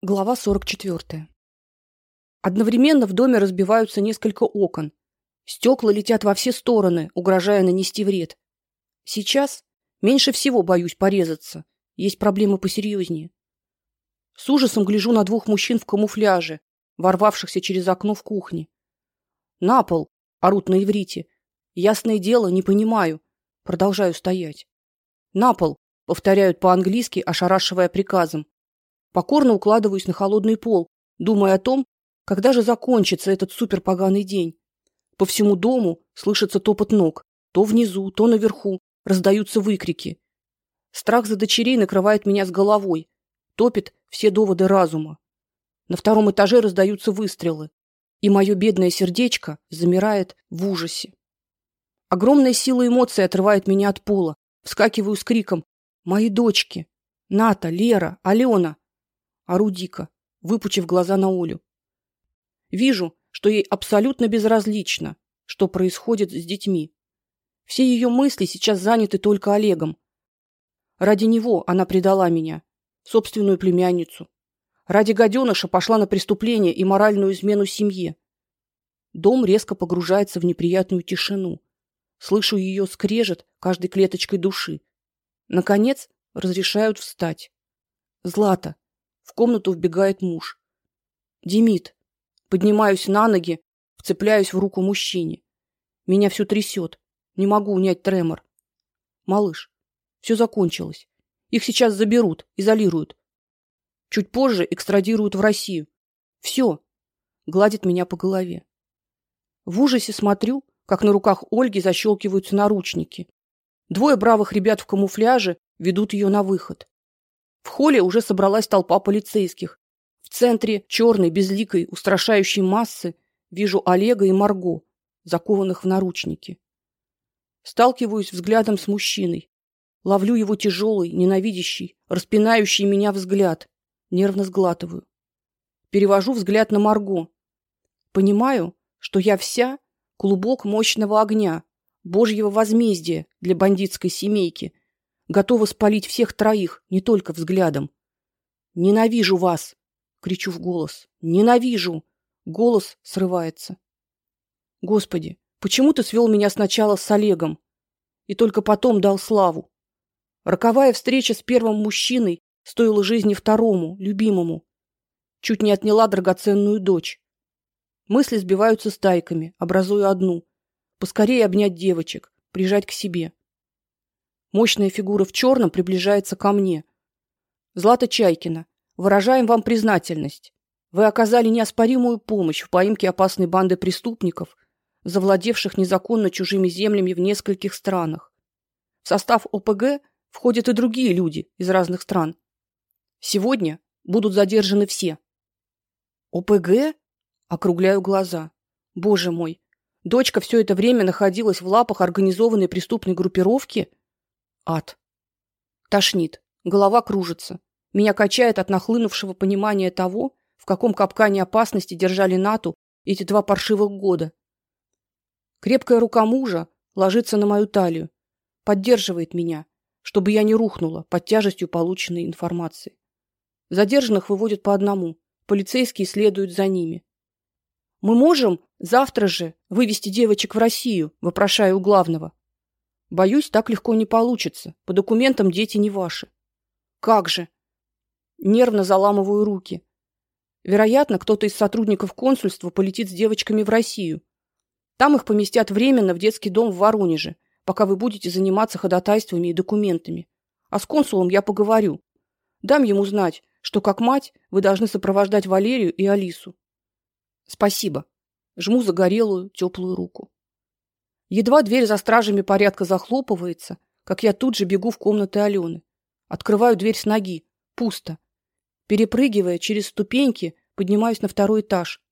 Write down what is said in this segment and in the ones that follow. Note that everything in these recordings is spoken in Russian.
Глава 44. Одновременно в доме разбиваются несколько окон. Стекла летят во все стороны, угрожая нанести вред. Сейчас меньше всего боюсь порезаться. Есть проблемы посерьезнее. С ужасом гляжу на двух мужчин в камуфляже, ворвавшихся через окно в кухне. На пол, орут на иврите. Ясное дело, не понимаю. Продолжаю стоять. На пол, повторяют по-английски, ошарашивая приказом. Покорно укладываюсь на холодный пол, думая о том, когда же закончится этот суперпоганый день. По всему дому слышится топот ног, то внизу, то наверху раздаются выкрики. Страх за дочерей накрывает меня с головой, топит все доводы разума. На втором этаже раздаются выстрелы, и мое бедное сердечко замирает в ужасе. Огромная сила эмоций отрывает меня от пола. Вскакиваю с криком: "Мои дочки! Ната, Лера, Алена!" Ору выпучив глаза на Олю. Вижу, что ей абсолютно безразлично, что происходит с детьми. Все ее мысли сейчас заняты только Олегом. Ради него она предала меня, собственную племянницу. Ради гаденыша пошла на преступление и моральную измену семье. Дом резко погружается в неприятную тишину. Слышу ее скрежет каждой клеточкой души. Наконец, разрешают встать. Злата, в комнату вбегает муж. Демид. Поднимаюсь на ноги, вцепляюсь в руку мужчине. Меня все трясет. Не могу унять тремор. Малыш, все закончилось. Их сейчас заберут, изолируют. Чуть позже экстрадируют в Россию. Все. Гладит меня по голове. В ужасе смотрю, как на руках Ольги защелкиваются наручники. Двое бравых ребят в камуфляже ведут ее на выход. В холле уже собралась толпа полицейских. В центре черной безликой устрашающей массы вижу Олега и Марго, закованных в наручники. Сталкиваюсь взглядом с мужчиной. Ловлю его тяжелый, ненавидящий, распинающий меня взгляд. Нервно сглатываю. Перевожу взгляд на Марго. Понимаю, что я вся клубок мощного огня, божьего возмездия для бандитской семейки, готова спалить всех троих, не только взглядом. Ненавижу вас, кричу в голос. Ненавижу. Голос срывается. Господи, почему ты свел меня сначала с Олегом и только потом дал славу? Роковая встреча с первым мужчиной стоила жизни второму, любимому. Чуть не отняла драгоценную дочь. Мысли сбиваются стайками, образуя одну: поскорее обнять девочек, прижать к себе. Мощная фигура в черном приближается ко мне. Злата Чайкина, выражаем вам признательность. Вы оказали неоспоримую помощь в поимке опасной банды преступников, завладевших незаконно чужими землями в нескольких странах. В состав ОПГ входят и другие люди из разных стран. Сегодня будут задержаны все. ОПГ? Округляю глаза. Боже мой, дочка все это время находилась в лапах организованной преступной группировки? Ад. Тошнит, голова кружится. Меня качает от нахлынувшего понимания того, в каком капкане опасности держали Нату эти два паршивых года. Крепкая рука мужа ложится на мою талию, поддерживает меня, чтобы я не рухнула под тяжестью полученной информации. Задержанных выводят по одному, полицейские следуют за ними. Мы можем завтра же вывести девочек в Россию, вопрошаю у главного. Боюсь, так легко не получится. По документам дети не ваши. Как же? Нервно заламываю руки. Вероятно, кто-то из сотрудников консульства полетит с девочками в Россию. Там их поместят временно в детский дом в Воронеже, пока вы будете заниматься ходатайствами и документами. А с консулом я поговорю. Дам ему знать, что как мать вы должны сопровождать Валерию и Алису. Спасибо. Жму загорелую, теплую руку. Едва дверь за стражами порядка захлопывается, как я тут же бегу в комнаты Алены. Открываю дверь с ноги. Пусто. Перепрыгивая через ступеньки, поднимаюсь на второй этаж.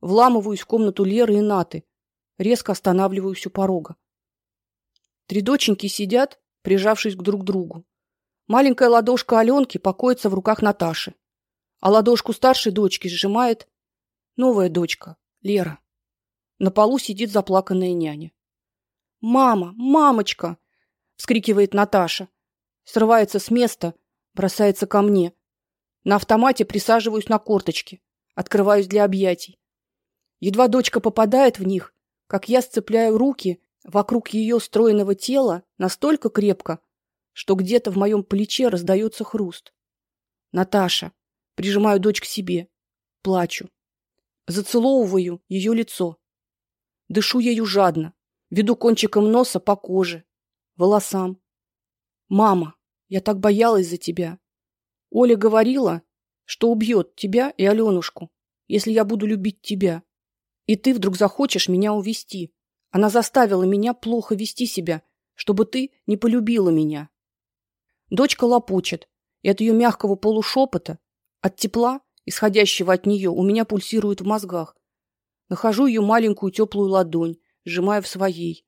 Вламываюсь в комнату Леры и Наты. Резко останавливаюсь у порога. Три доченьки сидят, прижавшись к друг другу. Маленькая ладошка Аленки покоится в руках Наташи, а ладошку старшей дочки сжимает новая дочка, Лера. На полу сидит заплаканная няня. Мама, мамочка, вскрикивает Наташа. Срывается с места, бросается ко мне. На автомате присаживаюсь на корточки, открываюсь для объятий. Едва дочка попадает в них, как я сцепляю руки вокруг ее стройного тела настолько крепко, что где-то в моем плече раздается хруст. Наташа, прижимаю дочь к себе, плачу, зацеловываю ее лицо, дышу ею жадно, веду кончиком носа по коже, волосам. Мама, я так боялась за тебя. Оля говорила, что убьет тебя и Алёнушку, если я буду любить тебя. И ты вдруг захочешь меня увести. Она заставила меня плохо вести себя, чтобы ты не полюбила меня. Дочка лопочет, и от ее мягкого полушепота, от тепла, исходящего от нее, у меня пульсирует в мозгах. Нахожу ее маленькую теплую ладонь, сжимая в своей.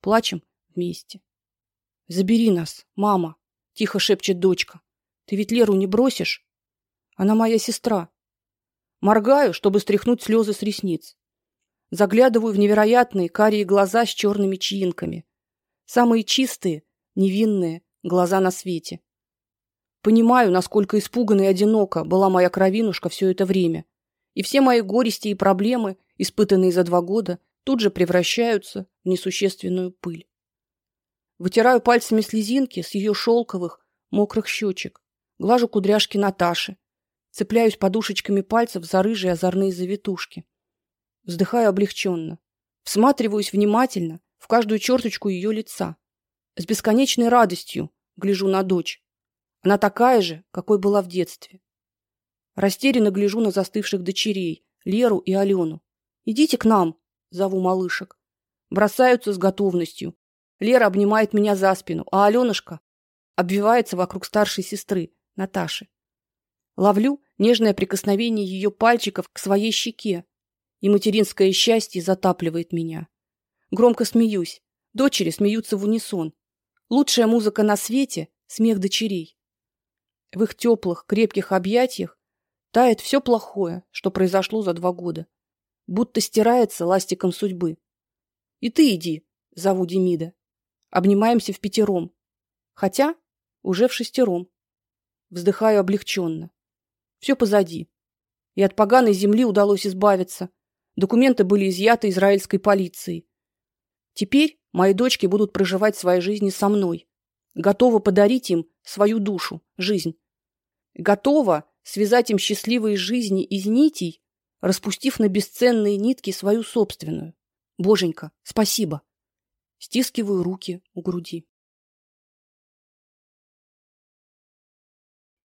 Плачем вместе. Забери нас, мама, тихо шепчет дочка. Ты ведь Леру не бросишь? Она моя сестра. Моргаю, чтобы стряхнуть слезы с ресниц. Заглядываю в невероятные карие глаза с черными чаинками. Самые чистые, невинные, глаза на свете. Понимаю, насколько испуганно и одиноко была моя кровинушка все это время, и все мои горести и проблемы, испытанные за два года, тут же превращаются в несущественную пыль. Вытираю пальцами слезинки с ее шелковых, мокрых щечек, глажу кудряшки Наташи, цепляюсь подушечками пальцев за рыжие озорные завитушки. Вздыхаю облегченно, всматриваюсь внимательно в каждую черточку ее лица, с бесконечной радостью гляжу на дочь. Она такая же, какой была в детстве. Растерянно гляжу на застывших дочерей, Леру и Алену. Идите к нам, зову малышек. Бросаются с готовностью. Лера обнимает меня за спину, а Аленушка обвивается вокруг старшей сестры, Наташи. Ловлю нежное прикосновение ее пальчиков к своей щеке, и материнское счастье затапливает меня. Громко смеюсь. Дочери смеются в унисон. Лучшая музыка на свете смех дочерей. В их теплых, крепких объятиях тает все плохое, что произошло за два года, будто стирается ластиком судьбы. И ты иди, зову Демида. Обнимаемся в пятером, хотя уже в шестером. Вздыхаю облегченно. Все позади. И от поганой земли удалось избавиться. Документы были изъяты израильской полицией. Теперь мои дочки будут проживать свои жизни со мной. Готова подарить им свою душу, жизнь. Готова связать им счастливые жизни из нитей, распустив на бесценные нитки свою собственную. Боженька, спасибо. Стискиваю руки у груди.